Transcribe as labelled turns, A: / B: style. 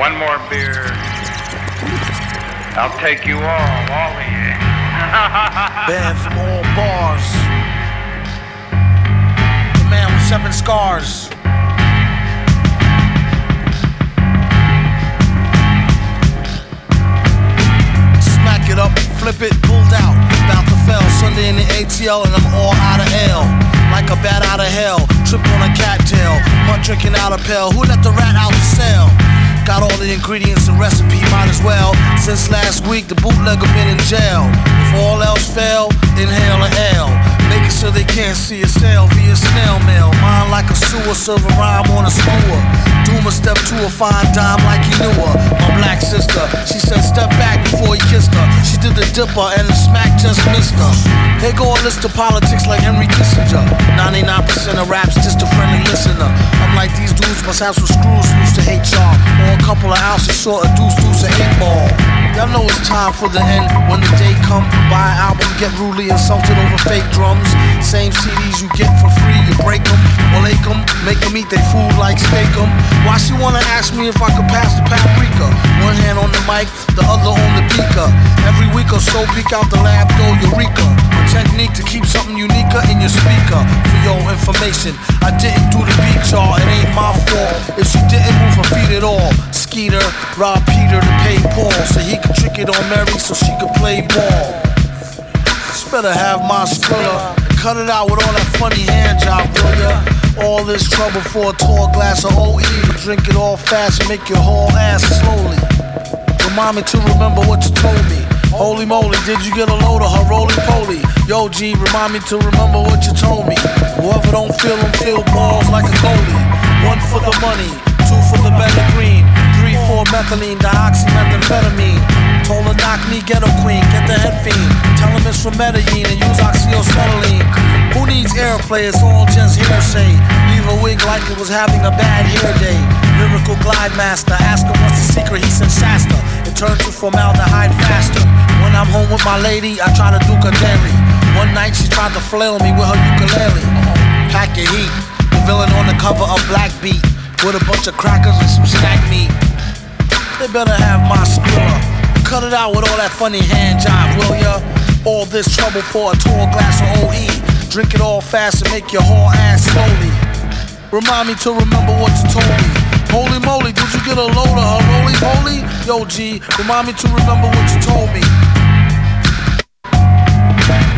A: One more beer. I'll take you all, all of you.
B: From all bars. The man with seven scars. Smack it up, flip it, pulled out. About to fail. Sunday in the ATL and I'm all out of L. Like a bat out of hell. Trip on a cattail. Mud drinking out a pail. Who let the rat out the cell? The ingredients and recipe, might as well. Since last week, the bootlegger been in jail. If all else fail, inhale a L. Making sure they can't see a sale via snail mail. Mine like a sewer, serve a rhyme on a skewer. Doom a step to a fine dime like he knew her. My black sister, she said step back before he kissed her. She did the dipper and the smack just missed her. They go a list of politics like Henry Kissinger. 99% of raps just a friendly listener. I'm must have some screws loose to HR. Or a couple of ounces short of deuce deuce an eight ball. Y'all know it's time for the end when the day come. Buy an album, get rudely insulted over fake drums. Same CDs you get for free, you break them or lake them, make them eat their food like steak 'em. Why she wanna ask me if I could pass the paprika? One hand on the mic, the other on the beaker. Every week or so, peek out the lab door, Eureka. A technique to keep something unique in your speaker. For your information, I didn't do the beat, y'all. It ain't my fault if she didn't move her feet at all. Skeeter robbed Peter to pay Paul so he could trick it on Mary so she could play ball. Just better have my and cut it out with all that funny hand job, will ya? All this trouble for a tall glass of OE. Drink it all fast and make your whole ass slowly. Remind me to remember what you told me. Holy moly, did you get a load of her roly poly? Yo, G, remind me to remember what you told me. Whoever don't feel them, feel balls like a goalie. One for the money, two for the better green, three for methylene, dioxymethamphetamine. Told her knock me ghetto queen, get the head fiend. Tell him it's from Medellin and use oxyosmoline. Who needs airplay? It's all just hearsay. Leave a wig like it was having a bad hair day. Miracle glide master, ask him what's the secret. He said Shasta. It turned to formaldehyde faster. When I'm home with my lady, I try to do daily. One night she tried to flail me with her ukulele. Pack your heat. The villain on the cover of Black Beat with a bunch of crackers and some snack meat. They better have my score. Cut it out with all that funny hand job, will ya? All this trouble for a tall glass of OE. Drink it all fast and make your whole ass slowly. Remind me to remember what you told me. Holy moly, did you get a load of her roly poly? Yo, G, remind me to remember what you told me.